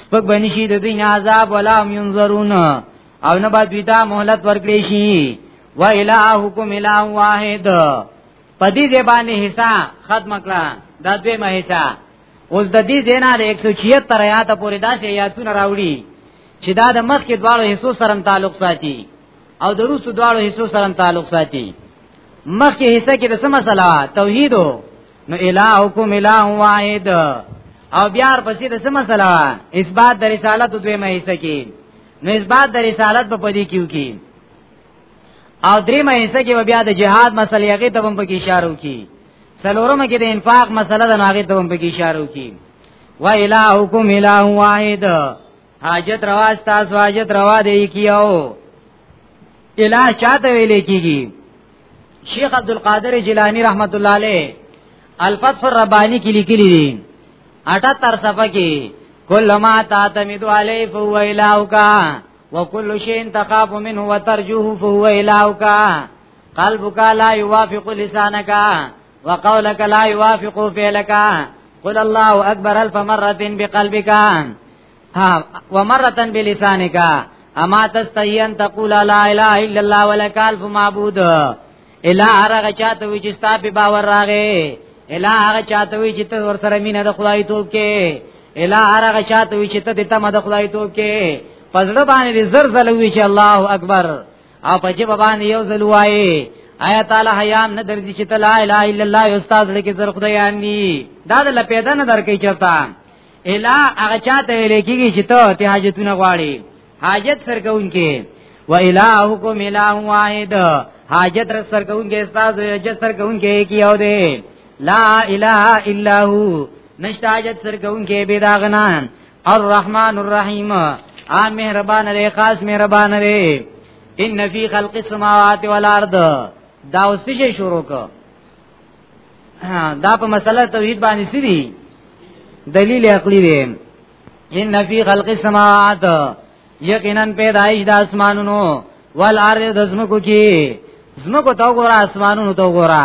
سپک بنی شي د دین عذاب ولا هم ينظرون او نه بعد ویتا مهلت ورکړي شي و الہکم الہ واحد پدې دې باندې حصہ ختم کړه دا دوی مه حصہ اوس د دې دینا د 176 آیات پورې داسې آیاتونه راوړي چې دا د مخ کې دواړو حصو سره تعلق ساتي او د روسو دواړو حصو سره تعلق ساتي مخ کې حصہ کې د سم مسله توحید نو الہکم الہ واحد او بیا پسې د څه مسله اثبات د رسالت دوی مې حصہ کې نو اثبات د رسالت په پدې کیو کې او درې مې حصہ کې بیا د جهاد مسلې هغه ته هم پکې اشاره وکي سلورم کې د انفاق مسله د هغه ته هم پکې اشاره وکي و الہکم الہ واحد حاجت روا تاسو حاجت روا دی کیو الہ چاته ویلې کیږي شیخ عبد القادر جیلانی رحمت الله علیه الفتح الربانی کې لیکلي دي 78 صفحه کې کله ما تعتمد علی فهو الهک وكل شيء تخاف منه وترجوه فهو الهک قلبك لا يوافق لسانك وقولك لا يوافق فعلك قل الله اکبر الف مره بقلبك ها ومره بلسانك اما تستحي ان تقول لا اله الا الله ولك الف معبود الا هغه چاته وی چې ستا په باور راغې الا هغه چاته وی چې ته ور سره مینه د خدای توپ کې الا هغه چاته وی چې ته د تمه د خدای توپ کې پزړه باندې زر زلوي چې الله اکبر او په جبه باندې یو ځل وایي آیا تعالی حیام نه درځي چې لا اله الا الله استاد لکه زر خدایان دي دا د لپیدا نه درکې چرتا الا هغه چاته لکېږي چې ته ته حاجتونه غواړي حاجت سرګون کې و الہکم الہ واحد حاجت رس سر کون کے استاذ حاجت سر کون کے ایک یو دے لا الہ الا ہو نشتا حاجت سر کون کے بیداغنا الرحمن الرحیم ا مهربان لري خاص مهربان لري ان فی خلق السماوات والارض دا اوسې شروع کو دا په مسله توحید باندې سری دلیل عقلی دی ان فی خلق السماوات یقینا پیدایش د اسمانونو والارض د زمکو کې زمکو ته وګوره اسمانونو ته وګوره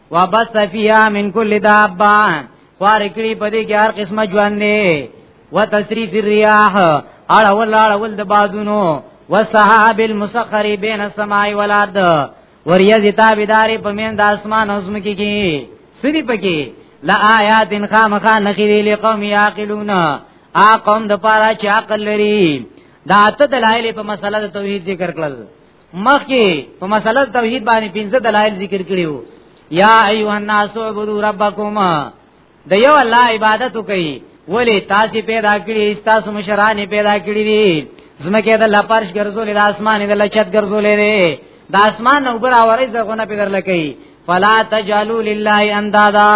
وبث فيها من كل دابه خوار کړي په دې کې هر قسمه ژوند دی وتصريف الرياح اړه ولاړه ول د بادونو وسحاب المسخر بين السماء والارض وریاض تابیدار په مین د اسمان او زمکی کې سری پکې لا آیات خامخا نخیری لقوم یاقلون ا قوم د پاره چې عقل لري دا ته دلایل په مسله د توحید ذکر کړل مخکې په مسله توحید باندې پنځه دلایل ذکر کړیو یا ایها الناس عبدوا ربکم د یو الله عبادت کوي ولی تاسو پیدا کړی تاسو مشران پیدا کړی دي زمکه د لپارش ګرځولې د اسمان د لچت ګرځولې دي د اسمان او بر اورې زغونه پیدا لکې فلا تجالو لله اندادا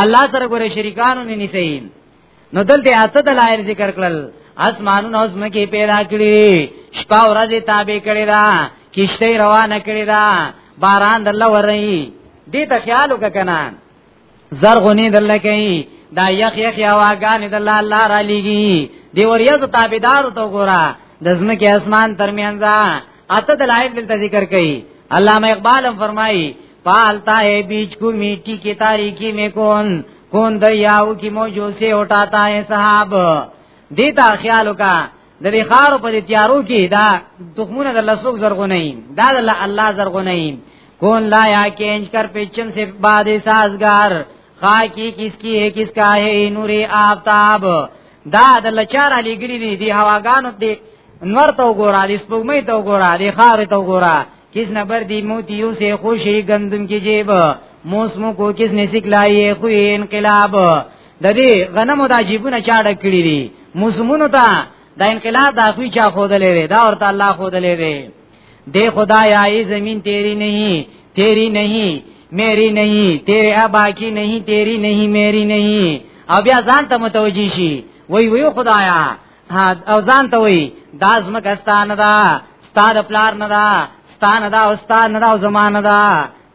الله سره ګره شریکانو نه نسین نو دلته اته دلایل ذکر کړل اسمانونو اوس مکه پیدا کړی شپه ورځ تابع کړی دا کشته روانه کړی دا باران دله ورئی دې ته خیال وکنا زرغونی دله کوي دا یخ یخ یواګان دله الله را لګي دی وریاض تابعدار تو ګورا د زمکه اسمان ترمنځ اته دلایل دلته ذکر کړي علامه اقبال هم فرمایي پالتا ہے بیچ کو میٹی کی تاریکی میں کون کون دریاو کی موجو سے اٹھاتا ہے صحاب دیتا خیالو کا د دې خارو په تیارو کې دا تخمونه د لسوک زرغونې دا د الله زرغونې کون لا یا کینج کر پیچم سے باد سازگار خاکی کس کی ہے کس کا ہے نور آفتاب دا د لچار علی ګری دی دی هواګانو دی نور ته وګوره د سپوږمۍ ته وګوره د خار ته وګوره کس نبر دی موتیو سے خوشی گندم کی جیب موسمو کو کس نے سکلائی خوی انقلاب د دې غنمو دا جیبونه چاړه کړی دي موسمونو ته دا انقلاب دا خوی چا خودلې دا ورته الله خودلې دے خدا آئی زمین تیری نہیں تیری نہیں میری نہیں تیرے ا باقی نہیں تیری نہیں میری نہیں او بیا ځان ته متوجی شي وای وای خدایا او ځان ته وای دازم کستان دا ستاد پلار نه دا ستان دا او ستان نه دا او زمانه دا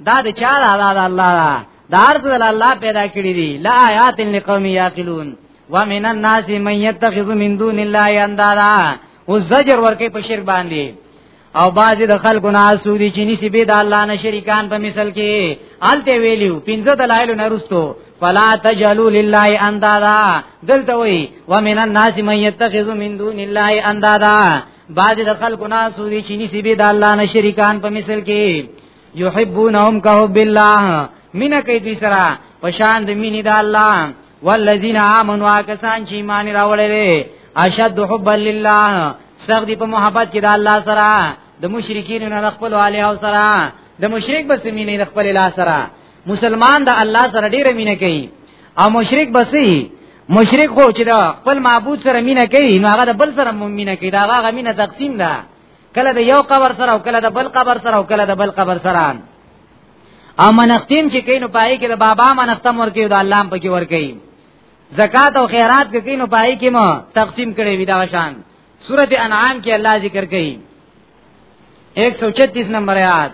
دا د چا دا دا الله دا دار ته الله پیدا کړی دی لا آیات لقوم یاقلون ومن الناس من يتخذ من دون الله اندادا او زجر ورکه په شرک باندې او بعضی د خلکو نه سودی چې نسی به د الله نه شریکان په مثال کې آلته ویلیو پنځه دلایل نه رستو فلا تجلوا لله اندادا دلته وی ومن الناس من يتخذ من دون الله اندادا بعضی د خلکو نه سودی چې نسی به د الله نه شریکان په مثال کې یحبونهم کحب الله مینا کوي دوی سره پشان د مینې د الله والذین آمنوا کسان چې ایمان راوړل اشد حبا لله سخت دی په محبت کې د الله سره د مشرکین نه خپل علی او سره د مشرک بس مینې د خپل الله سره مسلمان د الله سره ډیره مینه کوي او مشرک بسې مشرک خو چې دا خپل معبود سره مینه کوي نو هغه د بل سره مینه کوي دا هغه مینه تقسیم ده کله د یو قبر سره او کله د بل قبر سره او کله د بل قبر سره او منختیم چې کینو پای کې د بابا منختم ورکی او د الله په کې ورکی زکات او خیرات کې کینو پای کې مو تقسیم کړي وی دا شان سورته انعام کې الله ذکر کړي 136 نمبر آیات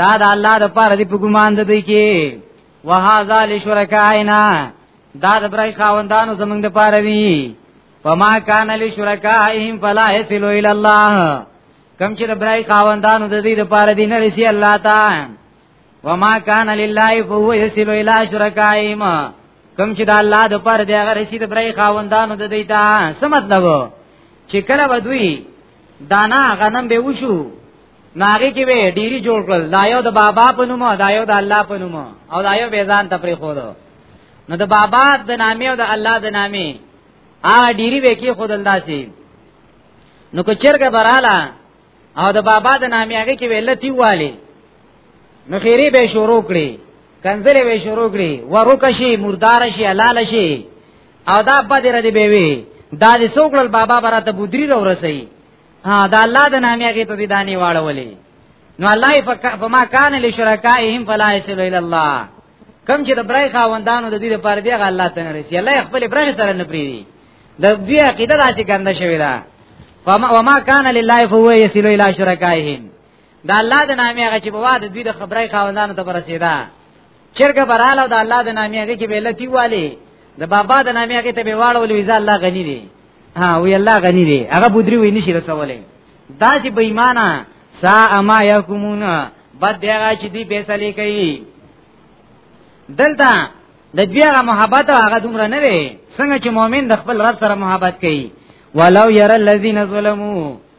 دا د الله د پاره دی په ګمان ده دی کې وهذا لشرکائنا دا د برای خاوندانو زمنګ د پاره وی فما کان لشرکائهم فلا يصل الى الله کم چې د برای خاوندانو د دې د پاره دی نه رسی الله تا وما کان لله فهو يصل الى شرکائهم کم چې د الله د پاره دی هغه رسی د برای خاوندانو د دې تا سمت نو چې کله بدوی دانا غنم به وشو ناغي کې به ډيري جوړ کړل دا یو د بابا په نوم دا یو د الله په نوم او دا یو به ځان تفریح خو نو د بابا د نامې او د الله د نامې آ ډيري به کې خودل داسي نو کو چرګه براله او د بابا د نامې هغه کې ولتی والی نو خیری به شروع کړي کنځلې به شروع کړي وروکشي مردار شي حلال شي او دا بد ردی به وی دا دې سوکړل بابا براته بودری را ورسي ها دا الله د نامي هغه په بيدانی واړولې نو الله په ما کان لشرکائهم فلا يصل الى الله کم چې د برای خاوندانو د دې لپاره دی هغه الله تعالی رسي الله خپل برای سره نه پریدي د دې عقیده داسې ګنده شوی ده وما کان لله فهو يصل الى شرکائهم دا الله د نامې هغه چې په واده دوی د خبرې خاوندانو ته ورسېدا چرګ براله او د الله د نامې هغه کې بیلتی والی د بابا د نامې هغه ته به واړول ویزا الله غنی دی ها وی الله غنی دی هغه بودری وی نشي رسولې دا چې بې ایمانه سا اما یحکمون بد دی هغه چې دی فیصله کوي دلته د دوی هغه محبت هغه دومره نه وي څنګه چې مؤمن د خپل رب سره محبت کوي ولو ير الذين ظلموا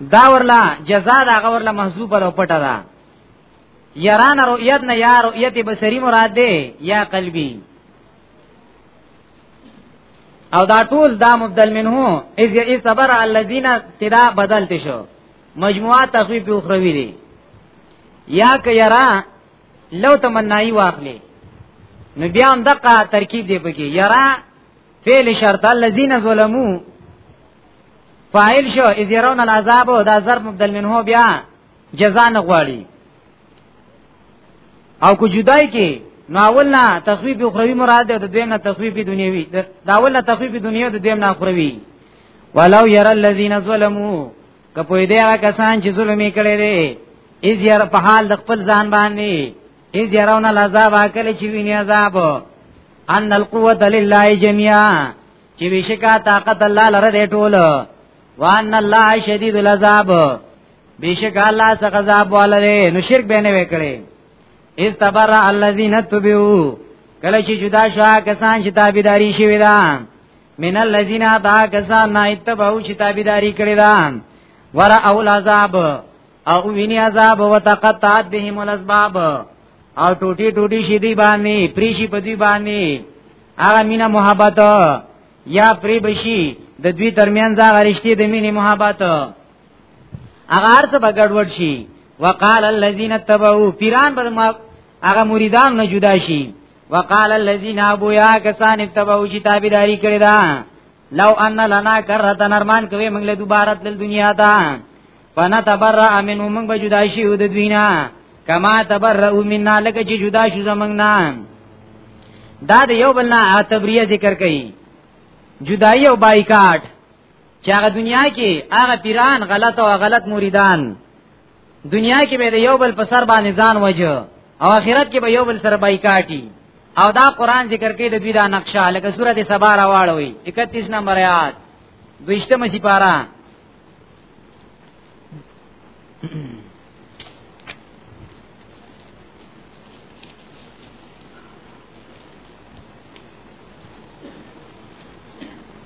دا ورلا جزاء دا غورلا محذوبه او پټه ده یران رؤیت نه یا رؤیت بصری مراد ده یا قلبی او دا ټول دا مبدل منه اذ یئ صبر الذین تدا بدل تشو مجموعه تخفیف اخروی دی یا ک یرا لو تمنای واخلی نو بیا هم دغه ترکیب دی پکې یرا فعل شرط الذين ظلموا فاعل شو اذ يرون العذاب دا ظرف مبدل منه بیا جزاء نه غواړي او کو جدای کې نو اول نه تخفیف اخروی مراد ده دویم نه تخفیف دنیوی دا اول نه تخفیف دنیوی ده دویم نه اخروی ولو ير الذين ظلموا کپوی دی هغه کسان چې ظلم کړي دي اذ ير په حال د خپل ځان باندې اذ يرون العذاب اکل چې ویني عذاب ان القوت لله جميعا چې بشکا طاقت الله لره دی ټول وان الله شدید العذاب بشکا الله څخه عذاب والره نو شرک به نه وکړي اذ تبر الذين تبعوا کله چې جدا شو کسان چې تابعداري شوی دا من الذين تا کسان نه اتبعوا چې تابعداري کړی دا ورا اول عذاب او ویني عذاب وتقطعت بهم الاسباب او ټوټي ټوټي شي دی باندې پریشي په دی باندې هغه مینا محبت یا پری بشي د دوی ترمنځ هغه رښتې د مینې محبت هغه ارث بغړوډ شي وقال الذين تبعوا پیران به هغه مریدان نه جدا شي وقال الذين ابو يا کسان تبعوا چې تابعداري کړی دا لو ان لنا کرتا نرمان کوي موږ له دوباره تل دنیا ته فنتبرأ منهم موږ به جدا شي د دوینا کما تبرأوا منا لکه چې جدا شو زمنګ نه دا د یو بل نه تبریه ذکر کړي جدائی او بایکاټ چې هغه دنیا کې هغه پیران غلط او غلط مریدان دنیا کې به یو بل په سر باندې ځان وجه او آخرت کې به یو بل سره بایکاټي او دا قران ذکر کوي د دوی دا نقشه لکه سورته سبا راوړوي 31 نمبر آیات دویشتمه سپاره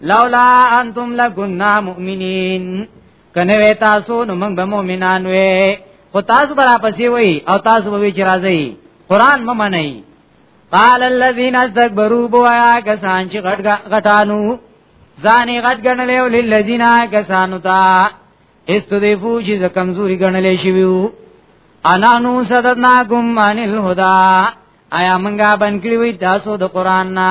لولا انتم لكنا مؤمنين کنه وې تاسو نو موږ به مؤمنان وې خو تاسو برا پسې وې او تاسو به چې راځي قران ممنئ قال الذين استكبروا بوا کسان چې غټ غټانو ځانې غټ ګڼلې او للذین کسانو ته استضیفو چې کمزوري ګڼلې شویو انا نو صددناکم عن الهدى آیا منګه بنکړی وی تاسو د قران نه